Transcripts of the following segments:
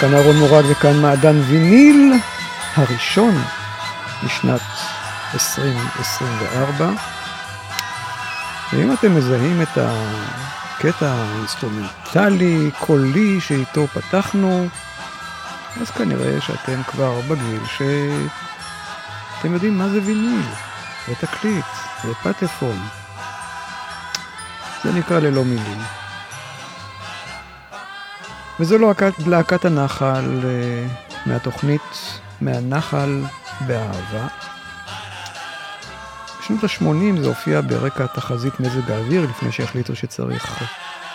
כאן אהרון מורג וכאן מעדן ויניל הראשון לשנת 2024. ואם אתם מזהים את הקטע האינסטרומנטלי, קולי, שאיתו פתחנו, אז כנראה שאתם כבר בגיל שאתם יודעים מה זה ויניל, ותקליט, ופטפון. זה נקרא ללא מילים. וזו לא להקת הנחל אה, מהתוכנית מהנחל באהבה. בשנות ה-80 זה הופיע ברקע תחזית מזג האוויר, לפני שהחליטו שצריך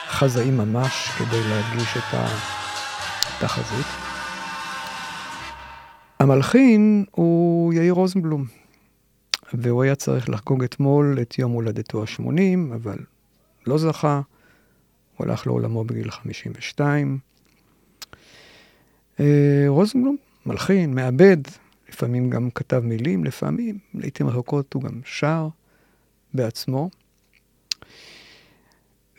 חזאים ממש כדי להגיש את התחזית. המלחין הוא יאיר רוזנבלום, והוא היה צריך לחגוג אתמול את יום הולדתו ה-80, אבל לא זכה, הוא הלך לעולמו בגיל 52. אה, רוזנבלום, מלחין, מעבד, לפעמים גם כתב מילים, לפעמים, לעיתים רחוקות הוא גם שר בעצמו.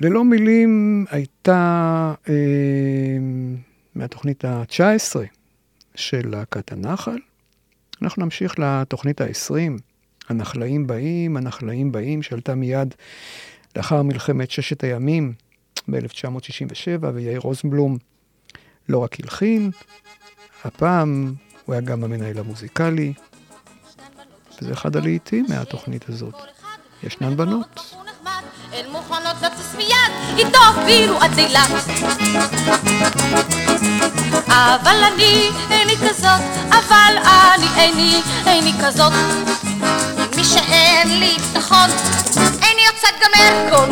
ללא מילים הייתה אה, מהתוכנית ה-19 של להקת הנחל. אנחנו נמשיך לתוכנית ה-20, הנחלאים באים, הנחלאים באים, שעלתה מיד לאחר מלחמת ששת הימים ב-1967, ויאיר רוזנבלום לא רק הלחין, הפעם הוא היה גם המנהל המוזיקלי, וזה אחד הלעיתים מהתוכנית הזאת. ישנן בנות. אבל אני איני כזאת, אבל אני איני, איני כזאת. מי שאין לי ביטחון, יוצאת גם מהכל.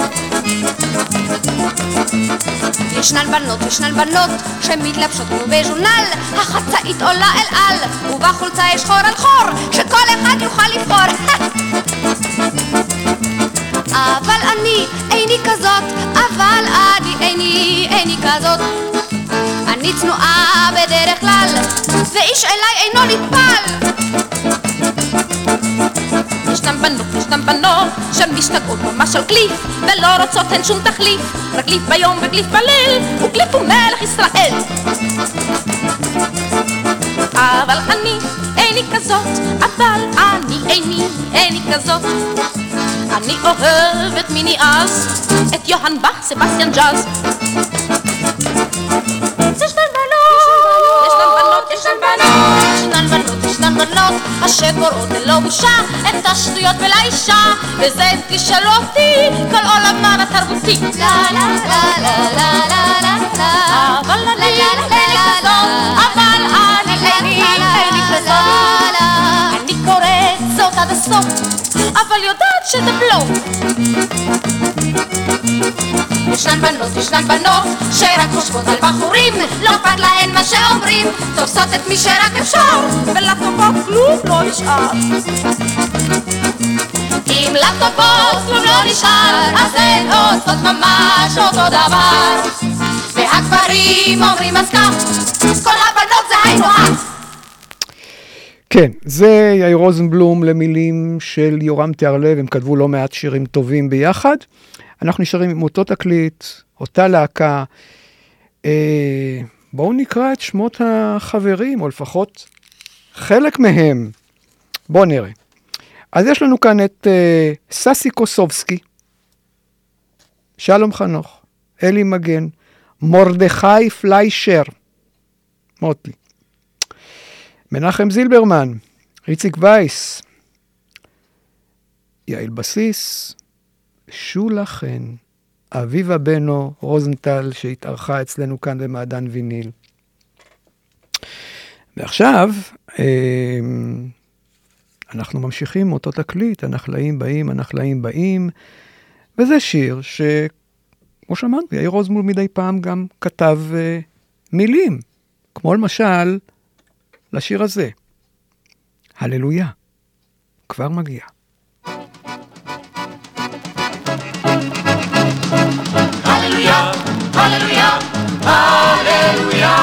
ישנן בנות, ישנן בנות, שמתלבשות כמו בז'ונל, החצאית עולה אל על, ובחולצה יש חור על חור, שכל אחד יוכל לבחור. אבל אני איני כזאת, אבל אני איני, איני כזאת. אני צנועה בדרך כלל, ואיש אליי אינו נטפל. ישנם בנות, ישנם בנות, שמשתגעות ממש על קליף, ולא רוצות הן שום תחליף, רק קליף ביום וקליף בליל, וקליף הוא מלך ישראל. אבל אני איני כזאת, אבל אני איני, איני כזאת. אני אוהבת מיני אז, את יוהאן באך, סבסטיאן ג'אז. ישנן בנות, הבורות אשר קוראות ללא בושה את השטויות ולאישה וזה אם תשאלו אותי כל עולמן התרבותי אבל אני אין לי חזון אבל אני אין לי חזון אני שזה בלוף. ישנן בנות, ישנן בנות, שרק חושבות על בחורים, לא אכפת להן מה שאומרים, תופסות את מי שרק אפשר, ולטובות כלום לא נשאר. אם לטובות כלום לא נשאר, אז הן עושות ממש אותו דבר. והגברים אומרים אז כך, כל הבנות זה היינו הך. כן, זה יאיר רוזנבלום למילים של יורם תיארלב, הם כתבו לא מעט שירים טובים ביחד. אנחנו נשארים עם אותו תקליט, אותה להקה. אה, בואו נקרא את שמות החברים, או לפחות חלק מהם. בואו נראה. אז יש לנו כאן את אה, ססי קוסובסקי, שלום חנוך, אלי מגן, מרדכי פליישר, מוטי, מנחם זילברמן, איציק וייס, יעל בסיס, שולה חן, אביבה בנו רוזנטל, שהתארחה אצלנו כאן במעדן ויניל. ועכשיו, אמ, אנחנו ממשיכים מאותו תקליט, הנחלאים באים, הנחלאים באים, וזה שיר שכמו שאמרנו, יאיר רוזמול מדי פעם גם כתב uh, מילים, כמו למשל לשיר הזה, הללויה, כבר מגיע. הללויה, הללויה, הללויה.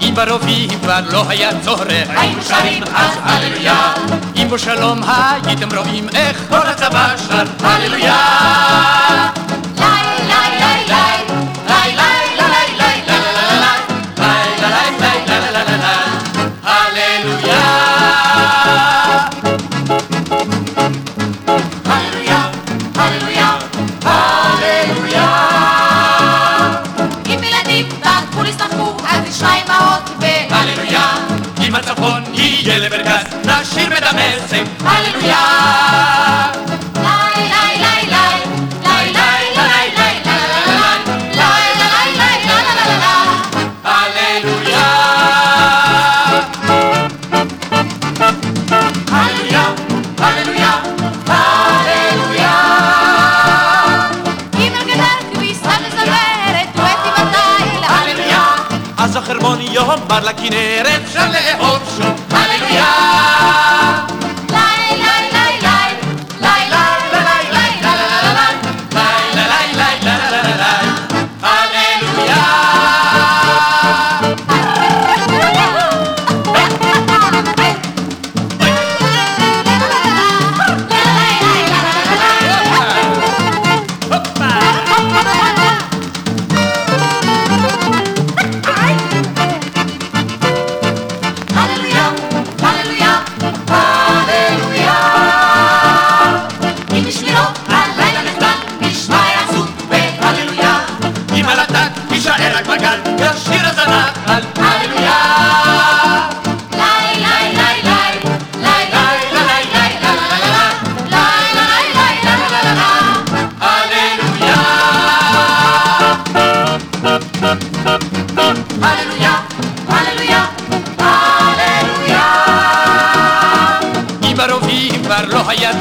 אם ברובים כבר לא היה צורך, היינו שרים אז הללויה. אם בשלום הייתם רואים איך כל הצבא שר הללויה.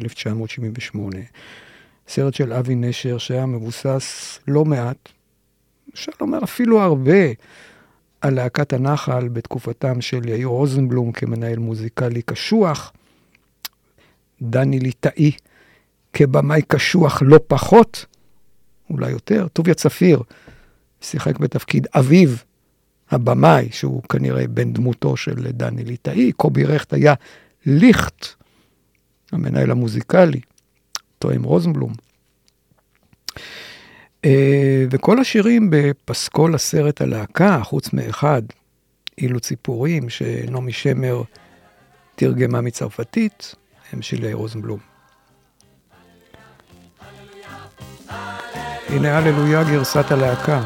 מ-1978, סרט של אבי נשר שהיה מבוסס לא מעט, אפשר לומר אפילו הרבה, על להקת הנחל בתקופתם של יאיר רוזנבלום כמנהל מוזיקלי קשוח. דני ליטאי כבמאי קשוח לא פחות, אולי יותר, טוביה צפיר שיחק בתפקיד אביו הבמאי, שהוא כנראה בן דמותו של דני ליטאי, קובי רכט היה ליכט, המנהל המוזיקלי, תואם רוזנבלום. אה, וכל השירים בפסקול הסרט הלהקה, חוץ מאחד, אילו ציפורים, שנעמי שמר תרגמה מצרפתית, הם של רוזנבלום. הנה הללויה גרסת הלהקה.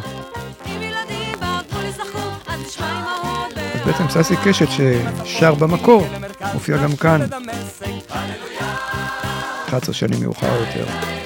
אז בעצם ססי קשת ששר במקור, מופיע גם כאן, 11 שנים מאוחר יותר.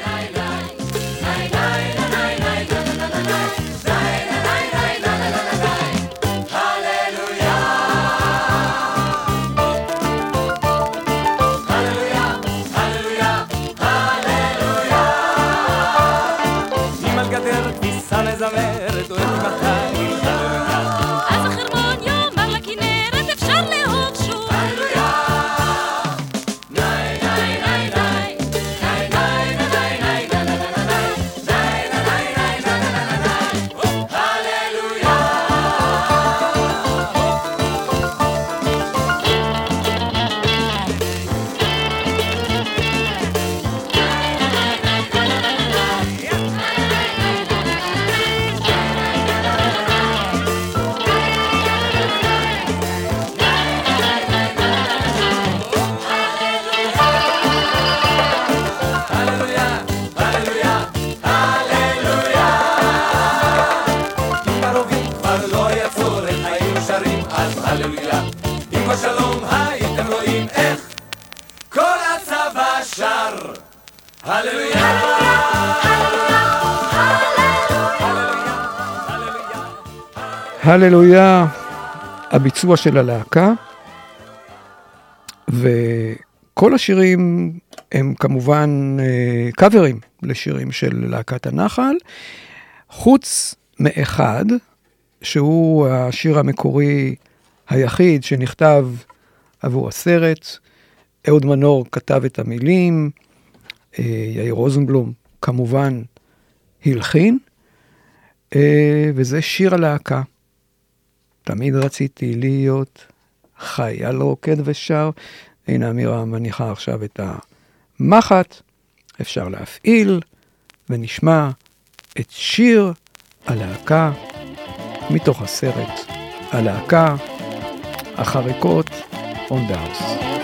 הללויה, הביצוע של הלהקה, וכל השירים הם כמובן אה, קאברים לשירים של להקת הנחל, חוץ מאחד, שהוא השיר המקורי היחיד שנכתב עבור הסרט. אהוד מנור כתב את המילים, אה, יאיר רוזנבלום כמובן הלחין, אה, וזה שיר הלהקה. תמיד רציתי להיות חייל רוקד ושר. הנה אמירה מניחה עכשיו את המחט, אפשר להפעיל, ונשמע את שיר הלהקה מתוך הסרט הלהקה, החריקות, on the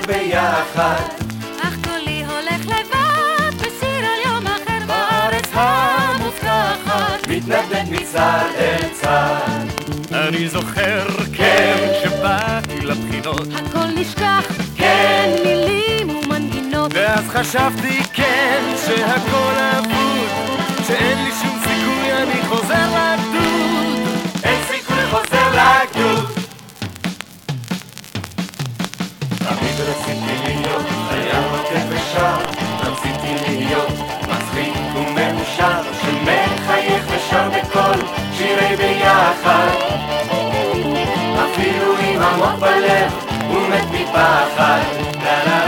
לשיר ביחד. אך קולי הולך לבד בסיר על יום אחר בארץ המובטחת. מתנדנד מצד אל צד. אני זוכר, כן, כשבאתי לבחינות, הכל נשכח, כן, מילים ומנגינות. ואז חשבתי, כן, שהכל אבוד, שאין לי שום סיכוי, אני חוזר תמיד רציתי להיות חייל רוקד ושר, רציתי להיות מצחיק ומאושר, שמחייך ושר בקול שירי ביחד. אפילו אם עמוק בלב מפחד. לה לה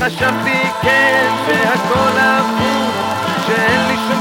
חשבתי, כן, שהכל אבוד, שאין לי שום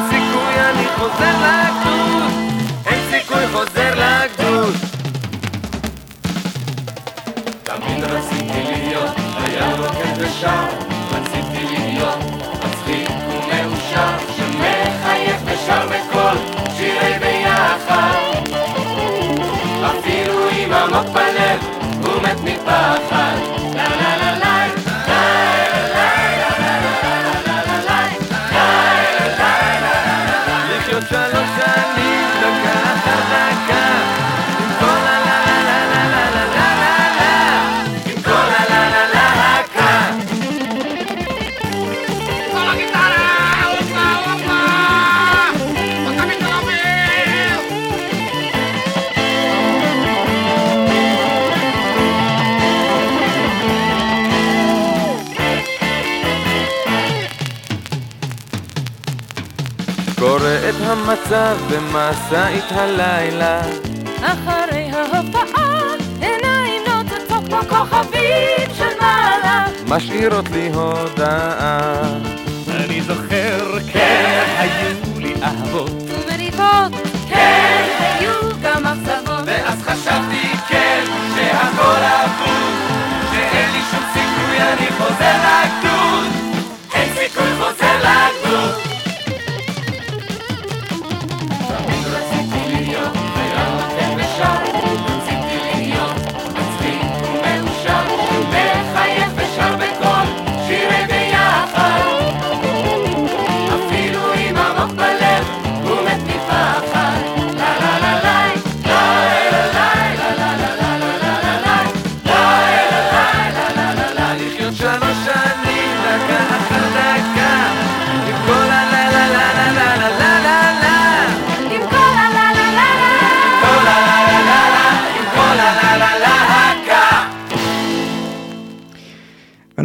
המצב במסעית הלילה אחרי ההופעה עיניים נוצצות כמו כוכבים של מעלה. משאירות לי הודעה. אני זוכר, כן, היו לי אהבות. ומריבות כן, היו גם אכזבות. ואז חשבתי כן, שהכל אבוד שאין לי שום סיכוי, אני חוזר לגדוד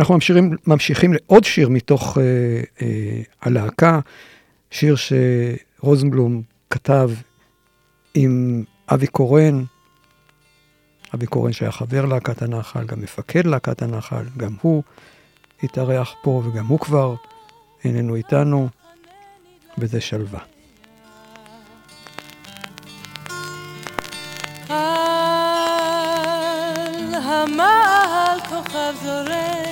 אנחנו ממשיכים, ממשיכים לעוד שיר מתוך אה, אה, הלהקה, שיר שרוזנבלום כתב עם אבי קורן. אבי קורן שהיה חבר להקת הנחל, גם מפקד להקת הנחל, גם הוא התארח פה וגם הוא כבר איננו איתנו, וזה שלווה. על המעל כוכב זורח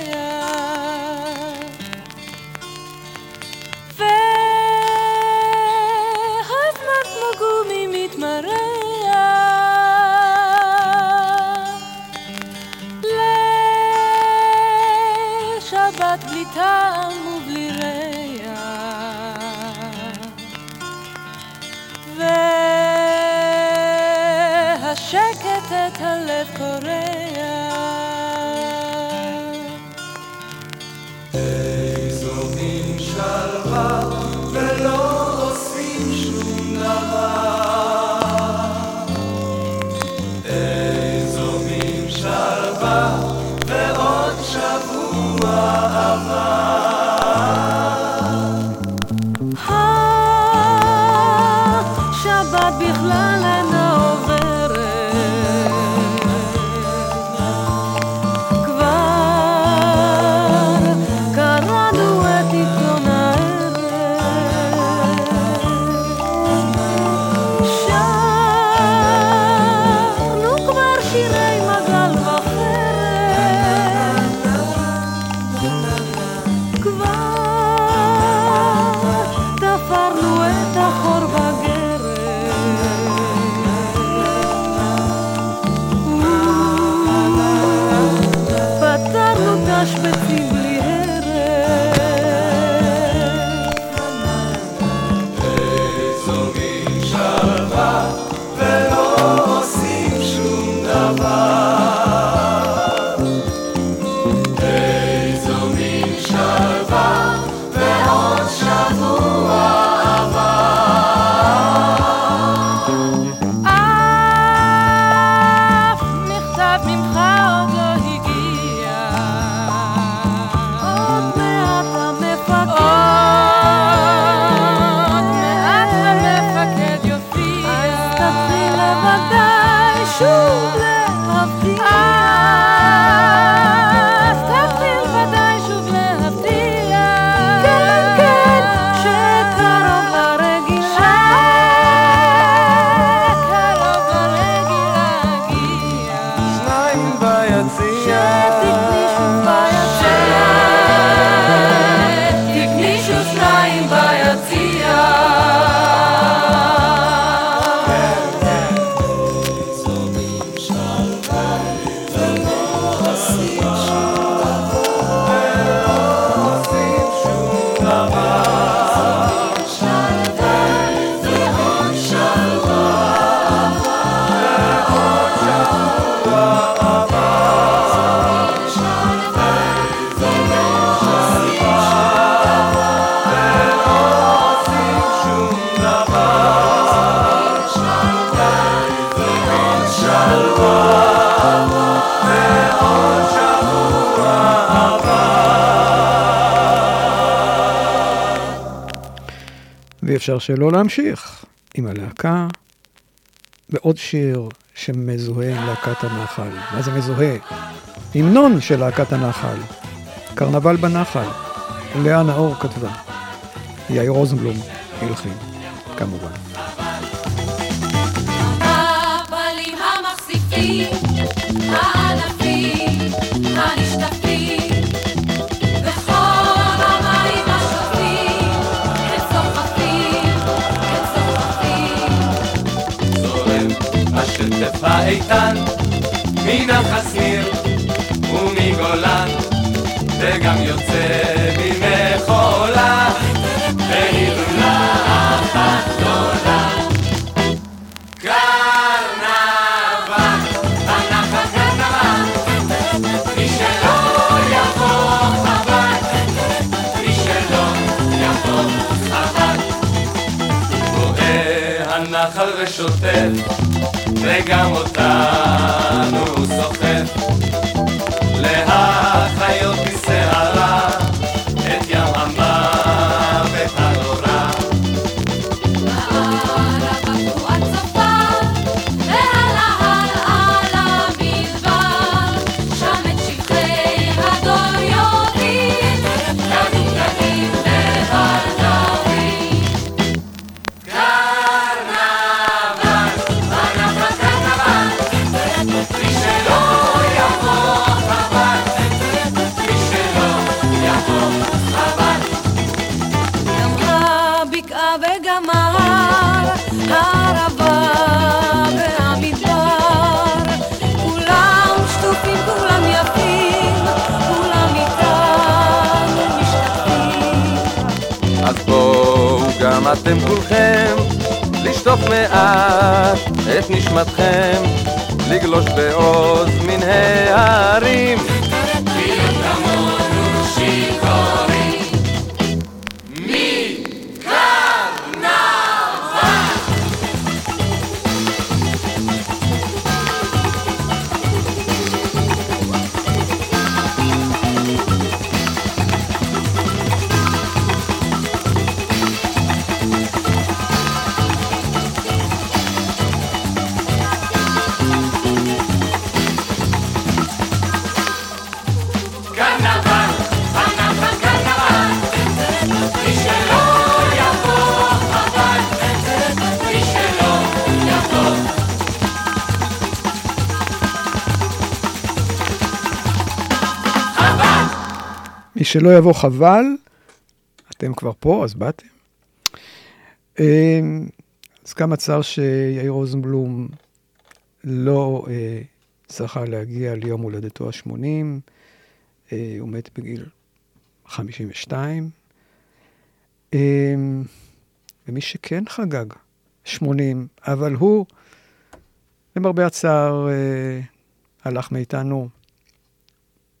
אפשר שלא להמשיך עם הלהקה בעוד שיר שמזוהה עם להקת הנחל. מה זה מזוהה? המנון של להקת הנחל. קרנבל בנחל. לאה נאור כתבה. יאיר רוזנבלום הלחין, כמובן. הענפים, הנשטפים, האיתן מנחל שניר ומגולן וגם יוצא ממחולה. בהילולה אחת גדולה. קרנבל, בנחל קרנבל שלא יבוא חבל, אתם כבר פה, אז באתם. אמ, אז כמה צר שיאיר רוזנבלום לא אה, זכה להגיע ליום הולדתו ה-80, אה, הוא מת בגיל 52. אמ, ומי שכן חגג 80, אבל הוא, למרבה הצער, אה, הלך מאיתנו,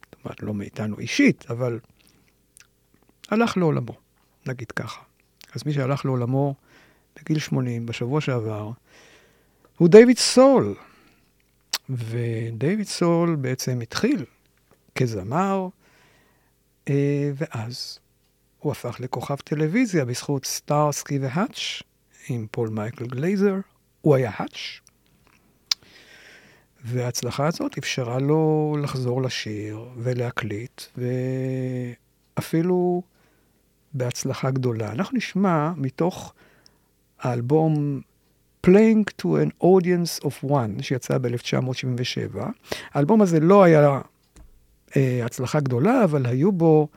זאת אומרת, לא מאיתנו אישית, אבל הלך לעולמו, נגיד ככה. אז מי שהלך לעולמו בגיל 80, בשבוע שעבר, הוא דיוויד סול. ודיוויד סול בעצם התחיל כזמר, אה, ואז הוא הפך לכוכב טלוויזיה בזכות סטארסקי והאץ' עם פול מייקל גלייזר. הוא היה האץ', וההצלחה הזאת אפשרה לו לחזור לשיר ולהקליט, ואפילו בהצלחה גדולה. אנחנו נשמע מתוך האלבום Playing to an Audience of One, שיצא ב-1977. האלבום הזה לא היה אה, הצלחה גדולה, אבל היו בו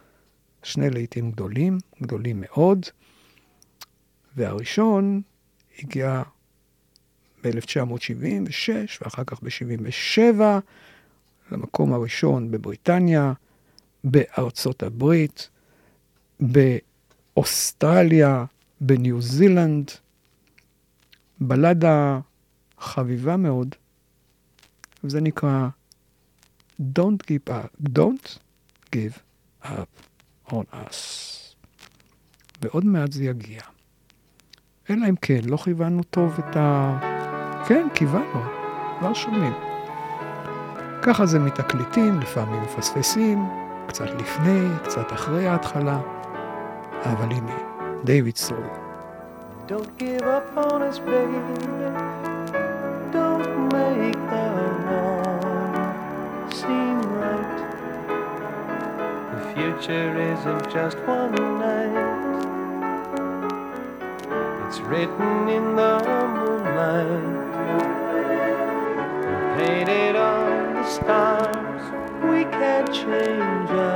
שני להיטים גדולים, גדולים מאוד, והראשון הגיע ב-1976 ואחר כך ב-77 למקום הראשון בבריטניה, בארצות הברית, באוסטרליה, בניו זילנד, בלדה חביבה מאוד, וזה נקרא Don't give up, Don't give up on us. ועוד מעט זה יגיע. אלא אם כן, לא כיוונו טוב את ה... כן, כיוונו, כבר שומעים. ככה זה מתקליטים, לפעמים מפספסים, קצת לפני, קצת אחרי ההתחלה, Avalimi, David Soul. Don't give up on us, baby. Don't make the wrong seem right. The future isn't just one night. It's written in the moonlight painted on the stars. We can't change our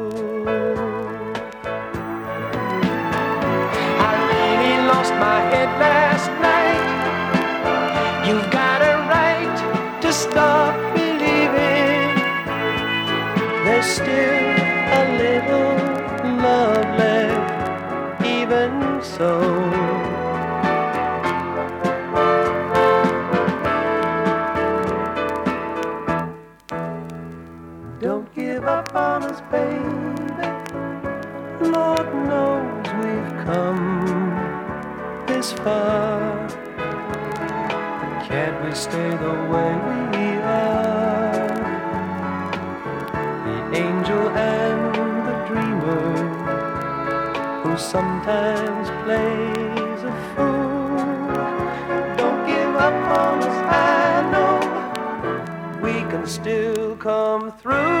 My head last night. You've got a right to stop believing. There's still a little love left, even so. Sometimes plays a fool. Don't give up on us, I know we can still come through.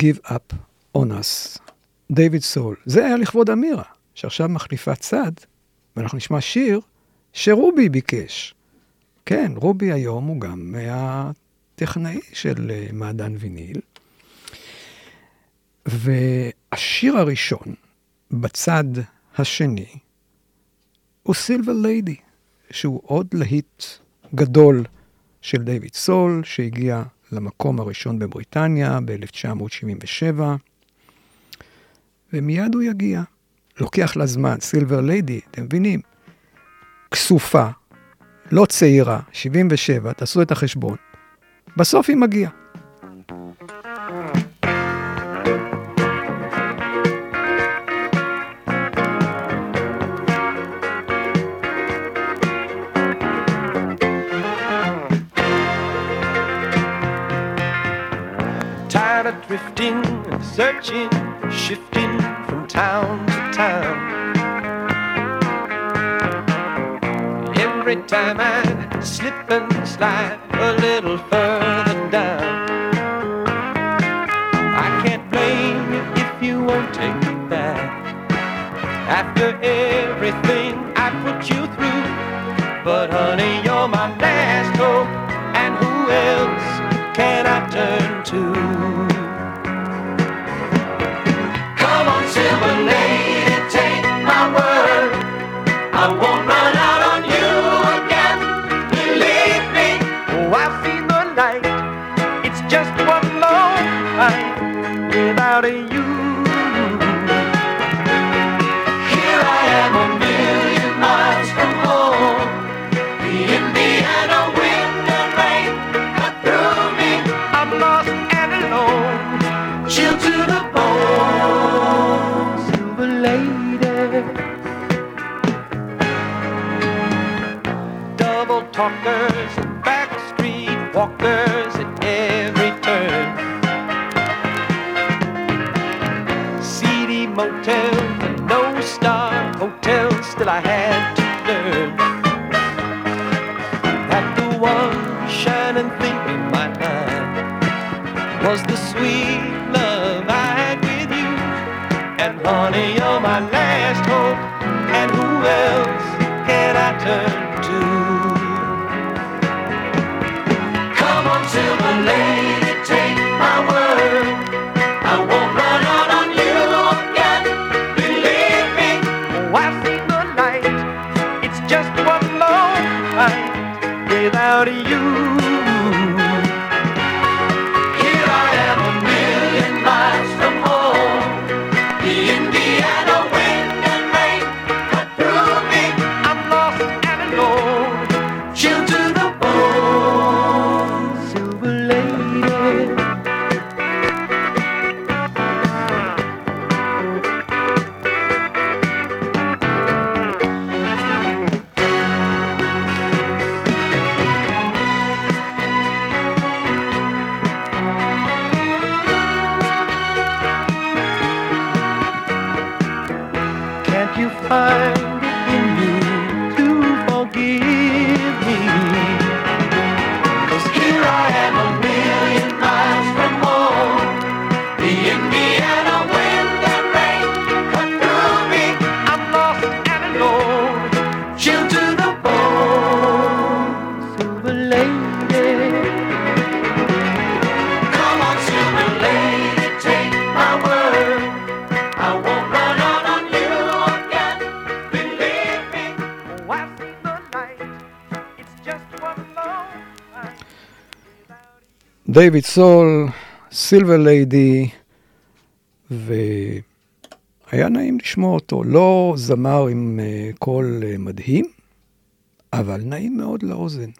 Give up on us, דייוויד סול. זה היה לכבוד אמירה, שעכשיו מחליפה צד, ואנחנו נשמע שיר שרובי ביקש. כן, רובי היום הוא גם הטכנאי של אה, מעדן ויניל. והשיר הראשון בצד השני הוא סילבר ליידי, שהוא עוד להיט גדול של דיוויד סול, שהגיע למקום הראשון בבריטניה ב-1977, ומיד הוא יגיע. לוקח לה זמן, סילבר ליידי, אתם מבינים? כסופה, לא צעירה, 77, תעשו את החשבון. בסוף היא מגיעה. Drifting, searching, shifting from town to town. Every time I slip and slide a little further down. I can't blame you if you won't take me back. After everything I put you through, but honey, you're my last hope, and who else can I turn to? out דיוויד סול, סילבר ליידי, והיה נעים לשמוע אותו. לא זמר עם אה, קול אה, מדהים, אבל נעים מאוד לאוזן.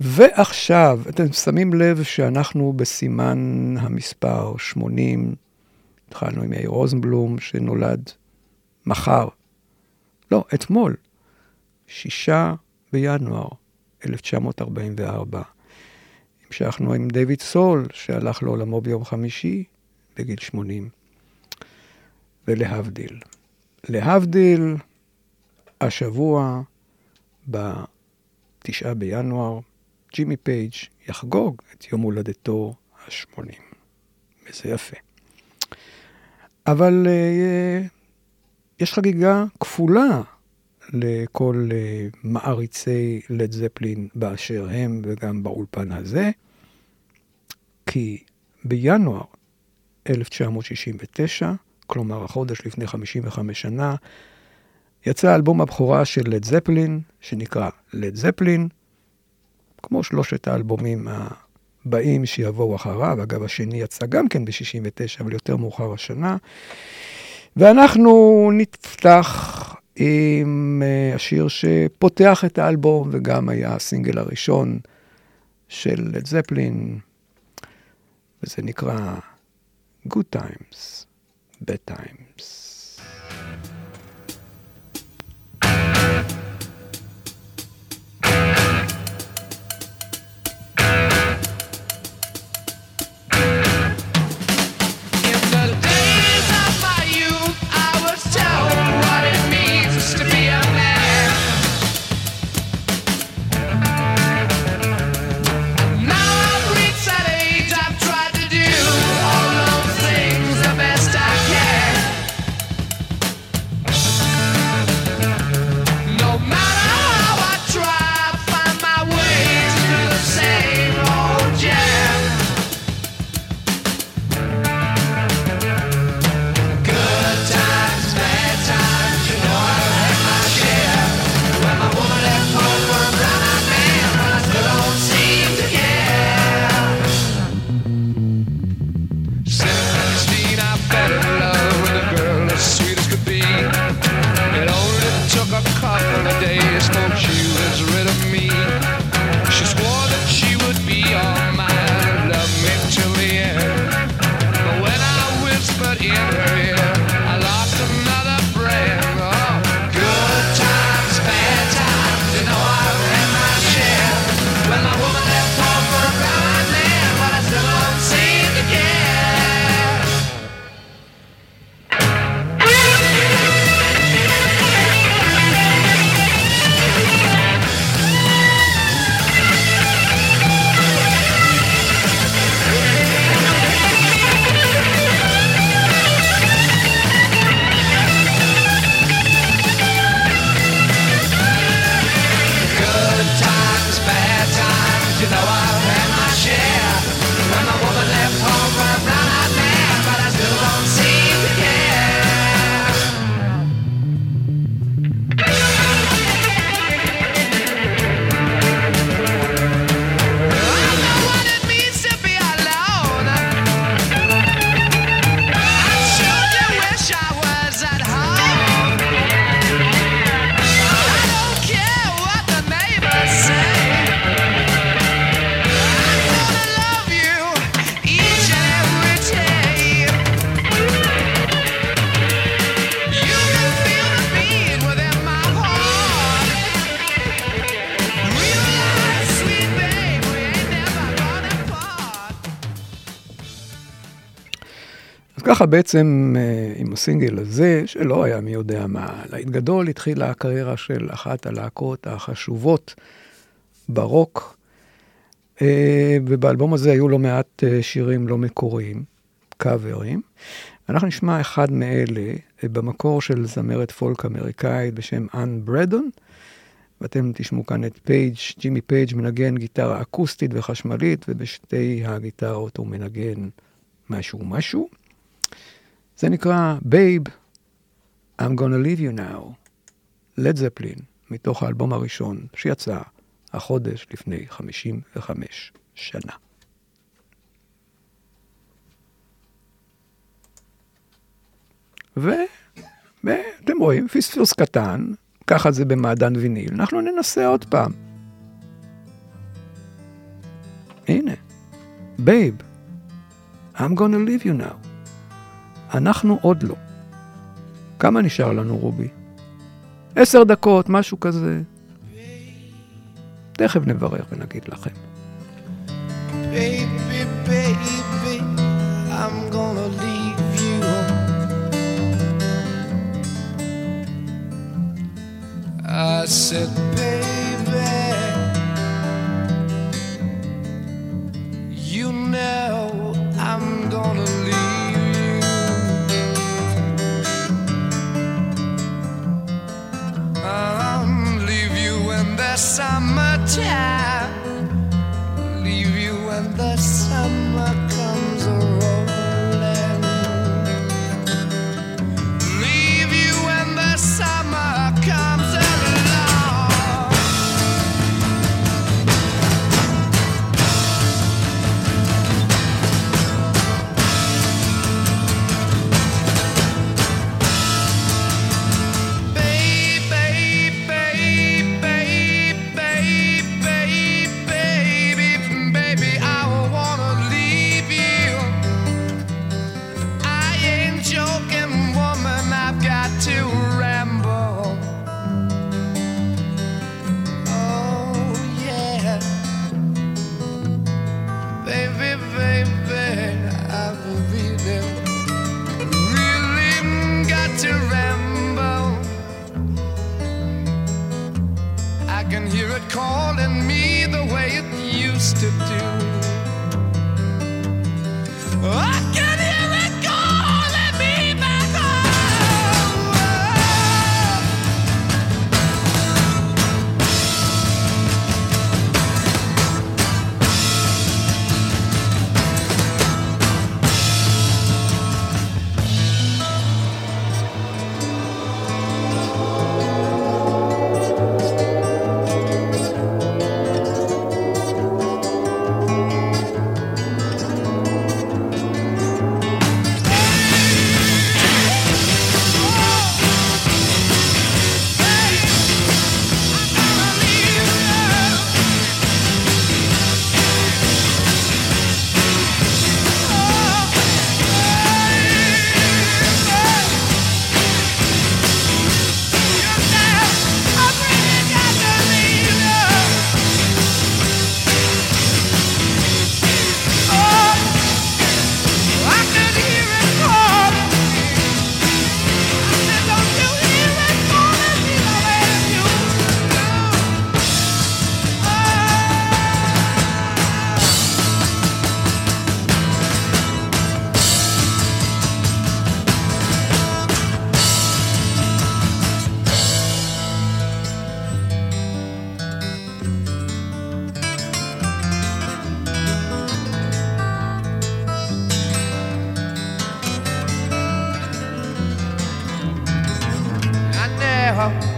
ועכשיו, אתם שמים לב שאנחנו בסימן המספר 80, התחלנו עם יאיר רוזנבלום, שנולד מחר, לא, אתמול, שישה בינואר 1944. המשכנו עם דיוויד סול, שהלך לעולמו ביום חמישי, בגיל 80. ולהבדיל. להבדיל, השבוע, בתשעה בינואר, ג'ימי פייג' יחגוג את יום הולדתו ה-80. וזה יפה. אבל uh, יש חגיגה כפולה לכל uh, מעריצי לד זפלין באשר הם, וגם באולפן הזה, כי בינואר 1969, כלומר החודש לפני 55 שנה, יצא אלבום הבכורה של לד זפלין, שנקרא לד זפלין, כמו שלושת האלבומים הבאים שיבואו אחריו. אגב, השני יצא גם כן ב-69, אבל יותר מאוחר השנה. ואנחנו נפתח עם אה, השיר שפותח את האלבום, וגם היה הסינגל הראשון של לד זפלין, וזה נקרא Good Times, Bad Times. ככה בעצם אה, עם הסינגל הזה, שלא היה מי יודע מה, להיט גדול, התחילה הקריירה של אחת הלהקות החשובות ברוק, אה, ובאלבום הזה היו לא מעט אה, שירים לא מקוריים, קאברים. אנחנו נשמע אחד מאלה במקור של זמרת פולק אמריקאית בשם אן ברדון, ואתם תשמעו כאן את פייג', ג'ימי פייג' מנגן גיטרה אקוסטית וחשמלית, ובשתי הגיטרות הוא מנגן משהו משהו. זה נקרא Babe, I'm gonna leave you now, לד זפלין, מתוך האלבום הראשון שיצא החודש לפני 55 שנה. ואתם רואים, פספוס קטן, ככה זה במעדן ויניל, אנחנו ננסה עוד פעם. הנה, Babe, I'm gonna leave you now. אנחנו עוד לא. כמה נשאר לנו, רובי? עשר דקות, משהו כזה. תכף נברר ונגיד לכם. Baby, baby, I'm gonna leave you. I said, baby, you know I'm gonna summertime. 哈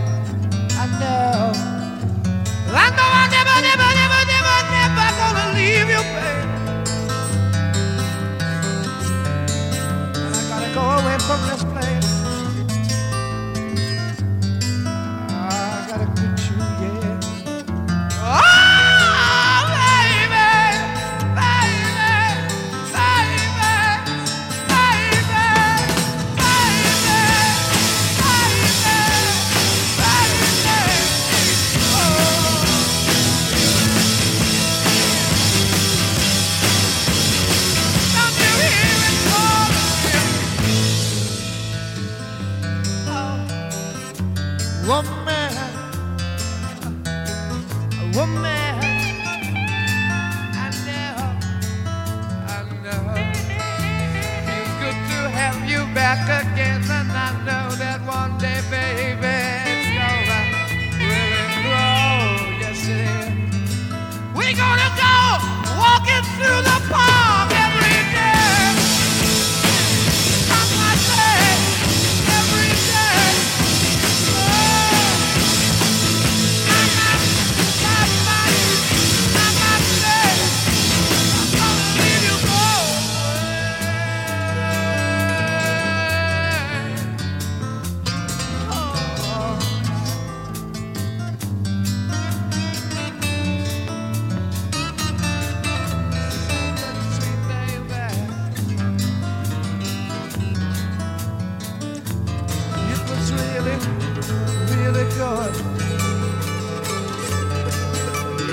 good.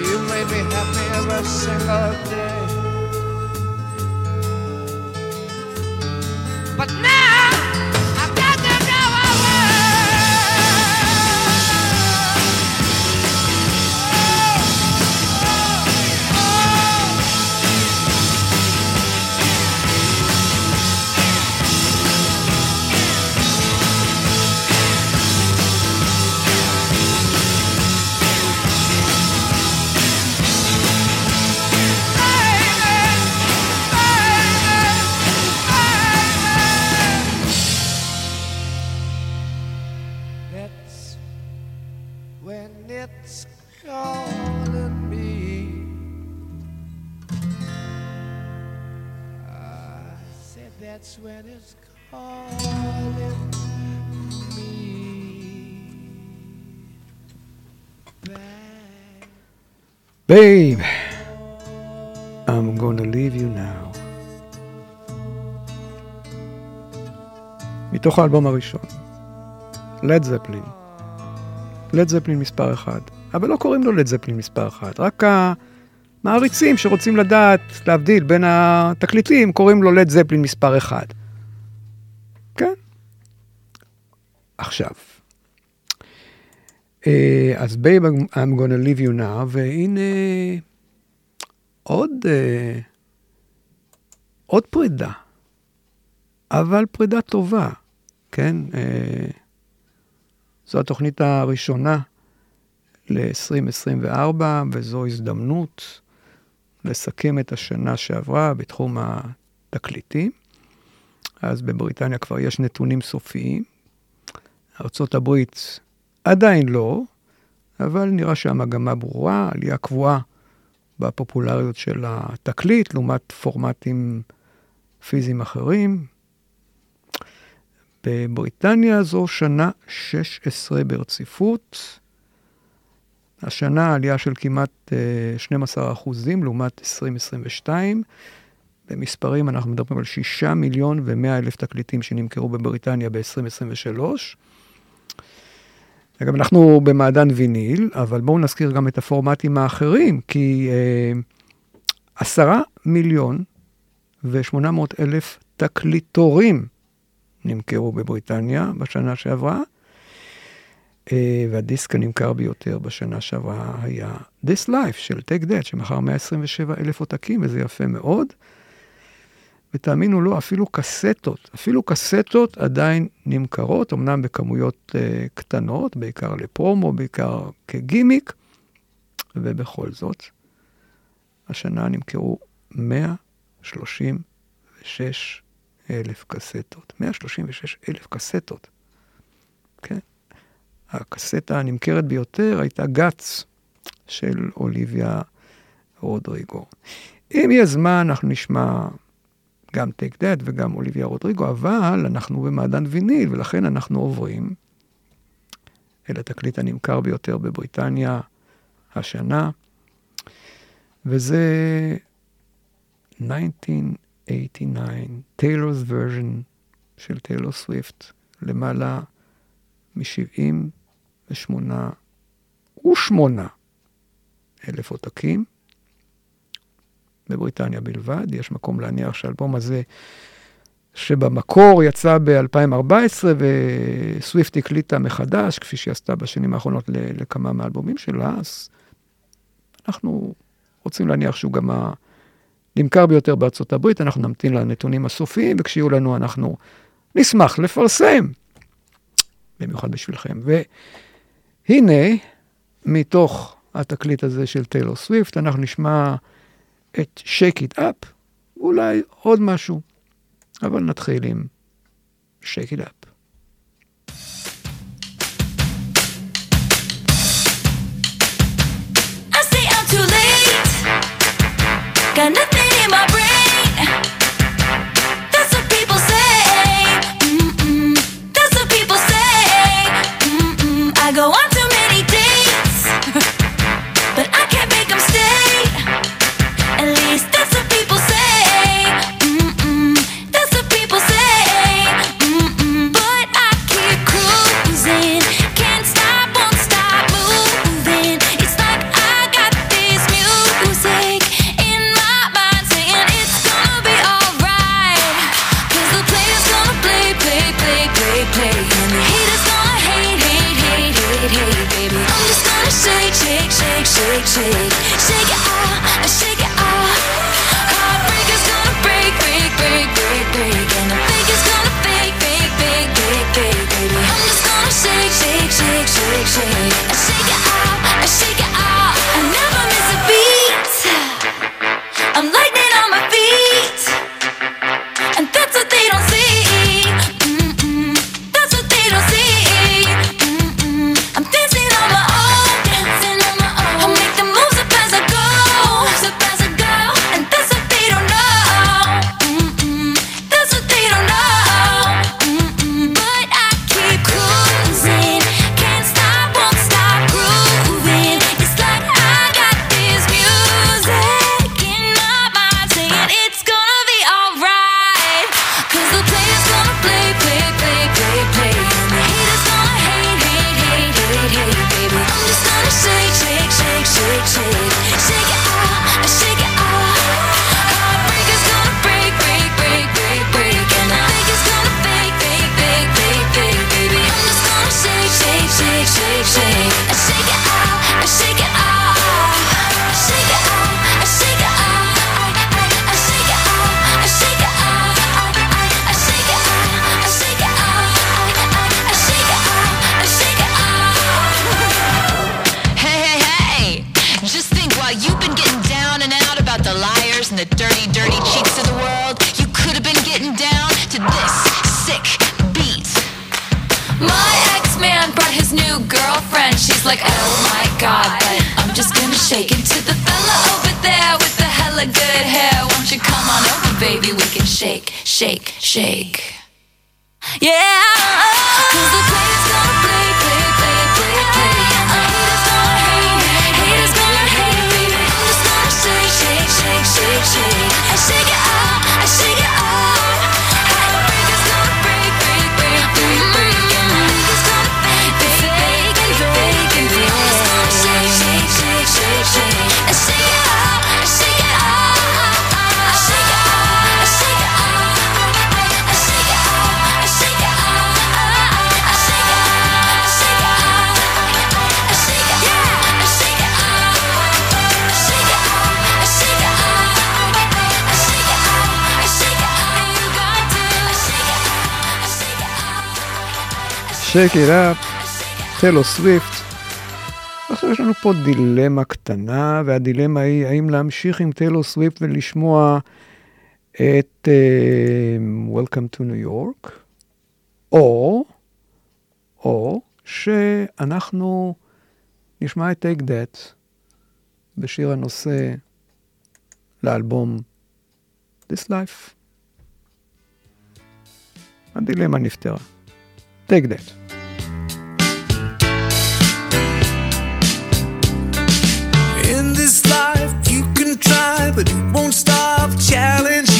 You made me happy every single day. Babe, I'm gonna leave you now. מתוך האלבום הראשון, לד זפלין. לד זפלין מספר אחד. אבל לא קוראים לו לד זפלין מספר אחד, רק המעריצים שרוצים לדעת, להבדיל בין התקליטים, קוראים לו לד זפלין מספר אחד. כן. עכשיו, אז Babe, I'm gonna leave you now, והנה עוד, אה, עוד פרידה, אבל פרידה טובה, כן? אה, זו התוכנית הראשונה ל-2024, וזו הזדמנות לסכם את השנה שעברה בתחום התקליטים. אז בבריטניה כבר יש נתונים סופיים. ארה"ב עדיין לא, אבל נראה שהמגמה ברורה, עלייה קבועה בפופולריות של התקליט לעומת פורמטים פיזיים אחרים. בבריטניה זו שנה 16 ברציפות. השנה עלייה של כמעט 12 אחוזים לעומת 2022. במספרים אנחנו מדברים על 6 מיליון ו-100 אלף תקליטים שנמכרו בבריטניה ב-2023. אגב, אנחנו במעדן ויניל, אבל בואו נזכיר גם את הפורמטים האחרים, כי אה, עשרה מיליון ו-800 אלף תקליטורים נמכרו בבריטניה בשנה שעברה, אה, והדיסק הנמכר ביותר בשנה שעברה היה This Life של Take That, שמכר 127 אלף עותקים, וזה יפה מאוד. ותאמינו לו, אפילו קסטות, אפילו קסטות עדיין נמכרות, אמנם בכמויות uh, קטנות, בעיקר לפרומו, בעיקר כגימיק, ובכל זאת, השנה נמכרו 136 אלף קסטות. 136 אלף קסטות, כן? הקסטה הנמכרת ביותר הייתה גאץ של אוליביה רודריגו. אם יהיה זמן, אנחנו נשמע גם טייק דאט וגם אוליביה רודריגו, אבל אנחנו במעדן ויניל, ולכן אנחנו עוברים אל התקליט הנמכר ביותר בבריטניה השנה, וזה 1989, טיילור's version של טיילור סוויפט, למעלה מ-78 ושמונה אלף עותקים. בבריטניה בלבד. יש מקום להניח שהאלבום הזה, שבמקור יצא ב-2014, וסוויפט הקליטה מחדש, כפי שהיא עשתה בשנים האחרונות לכמה מהאלבומים שלה, אז אנחנו רוצים להניח שהוא גם הנמכר ביותר בארצות הברית, אנחנו נמתין לנתונים הסופיים, וכשיהיו לנו אנחנו נשמח לפרסם, במיוחד בשבילכם. והנה, מתוך התקליט הזה של טיילור סוויפט, אנחנו נשמע את Shake It Up, אולי עוד משהו, אבל נתחיל עם Shake It Up. shake, shake, shake it out. Red hair. Won't you come on over, baby? We can shake, shake, shake. Yeah. Cause the play's gonna play, play, play. שייק it אפ, טלו סוויפט. עכשיו יש לנו פה דילמה קטנה, והדילמה היא האם להמשיך עם טלו סוויפט ולשמוע את uh, Welcome to New York, או, או שאנחנו נשמע את Take That בשיר הנושא לאלבום This Life. הדילמה נפתרה. Take That. try, but it won't stop challenging.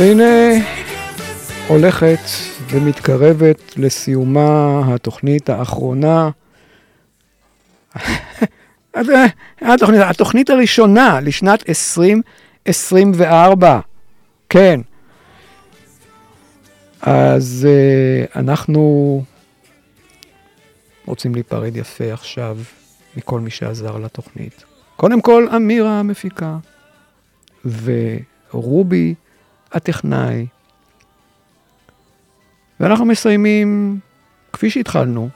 והנה הולכת ומתקרבת לסיומה התוכנית האחרונה. התוכנית, התוכנית הראשונה לשנת 2024. כן. אז uh, אנחנו רוצים להיפרד יפה עכשיו מכל מי שעזר לתוכנית. קודם כל, אמירה המפיקה, ורובי הטכנאי. ואנחנו מסיימים, כפי שהתחלנו,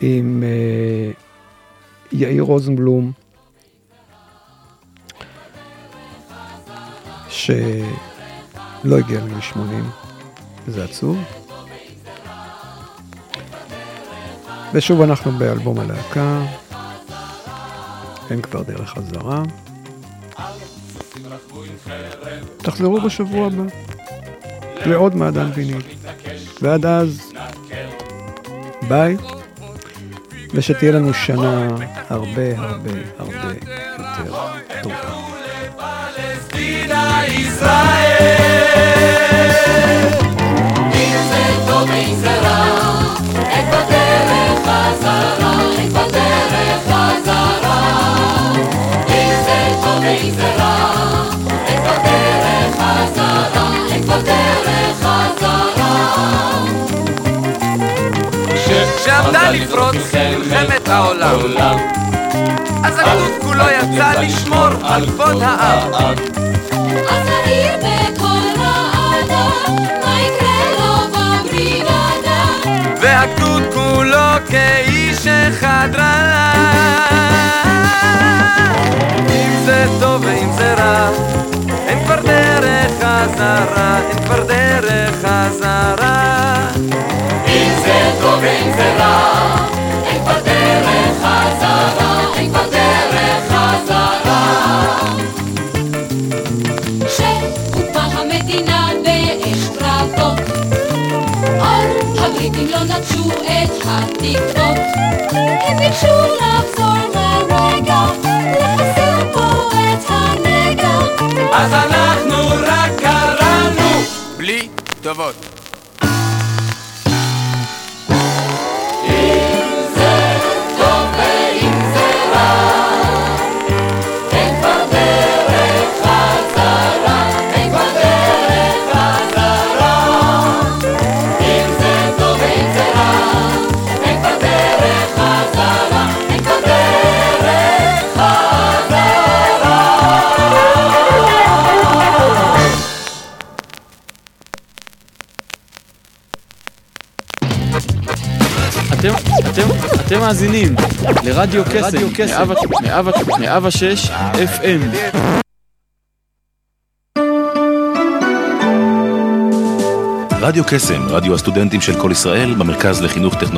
עם uh, יאיר רוזנבלום, שלא הגיע לגיל 80, זה עצוב. ושוב אנחנו באלבום הלהקה, אין כבר דרך חזרה. תחזרו בשבוע הבא לעוד מעדן ויניל. ועד אז, ביי, ושתהיה לנו שנה הרבה הרבה הרבה יותר טובה. ואם זה רע, אין בדרך חזרה, אין בדרך חזרה. אם זה טוב ואם זה רע, כשעמדה לפרוץ מלחמת העולם אז הגדוד כולו יצא לשמור על כבוד העם אז העיר בקול רעדה, מה יקרה לו בבריגדה? והגדוד כולו כאיש אחד רע אם זה טוב ואם זה רע חזרה, אין כבר דרך חזרה אם זה טוב ואם זה רע, אין כבר דרך חזרה, אין כבר דרך חזרה. כשהוקמה המדינה באש קרבות, עוד הבריטים לא נטשו את התקוות. הם ביקשו לחזור לרגע, לחסל פה את הנגע. אז אנחנו רק Oublie de vote. מאזינים לרדיו קסם, מאה ו- מאה ושש FM. רדיו קסם, רדיו הסטודנטים של כל ישראל, במרכז לחינוך טכנולוגי.